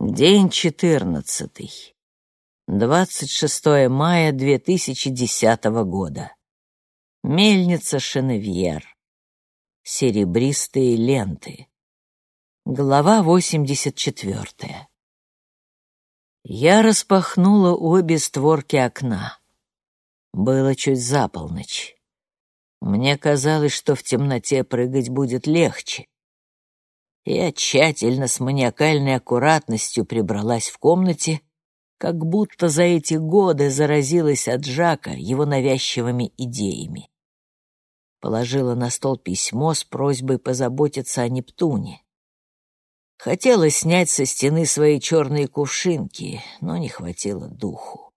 День четырнадцатый. 26 мая 2010 года. Мельница Шеневьер. Серебристые ленты. Глава 84. Я распахнула обе створки окна. Было чуть за полночь. Мне казалось, что в темноте прыгать будет легче. Я тщательно, с маниакальной аккуратностью прибралась в комнате, как будто за эти годы заразилась от Жака его навязчивыми идеями. Положила на стол письмо с просьбой позаботиться о Нептуне. Хотела снять со стены свои черные кувшинки, но не хватило духу.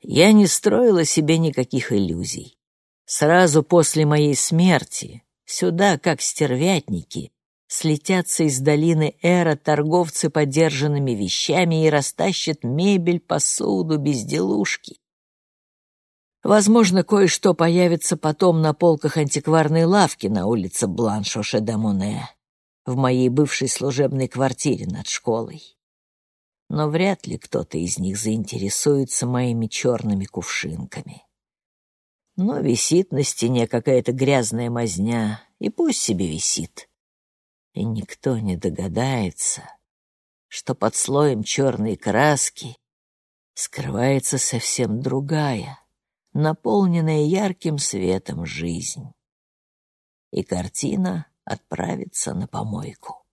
Я не строила себе никаких иллюзий. Сразу после моей смерти сюда, как стервятники, слетятся из долины Эра торговцы подержанными вещами и растащат мебель, посуду, безделушки. Возможно, кое-что появится потом на полках антикварной лавки на улице Бланшоше-де-Моне, в моей бывшей служебной квартире над школой. Но вряд ли кто-то из них заинтересуется моими черными кувшинками. Но висит на стене какая-то грязная мазня, и пусть себе висит и никто не догадается, что под слоем черной краски скрывается совсем другая, наполненная ярким светом жизнь. И картина отправится на помойку.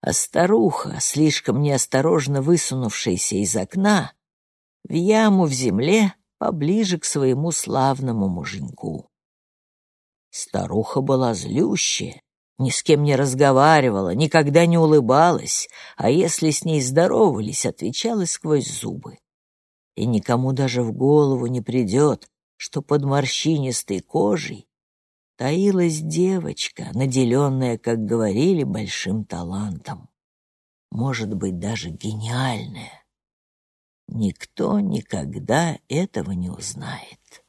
А старуха, слишком неосторожно высунувшаяся из окна, в яму в земле поближе к своему славному муженьку. Старуха была злющая, ни с кем не разговаривала, никогда не улыбалась, а если с ней здоровались, отвечала сквозь зубы. И никому даже в голову не придет, что под морщинистой кожей таилась девочка, наделенная, как говорили, большим талантом. Может быть, даже гениальная. Никто никогда этого не узнает.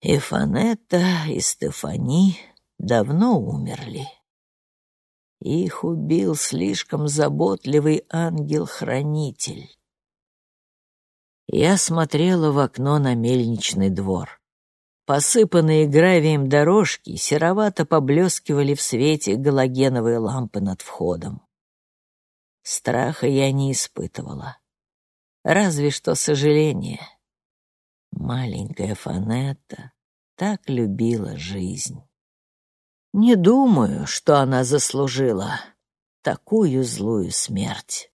И Фанетта, и Стефани давно умерли. Их убил слишком заботливый ангел-хранитель. Я смотрела в окно на мельничный двор. Посыпанные гравием дорожки серовато поблескивали в свете галогеновые лампы над входом. Страха я не испытывала. Разве что сожаление. Маленькая Фанетта так любила жизнь. Не думаю, что она заслужила такую злую смерть.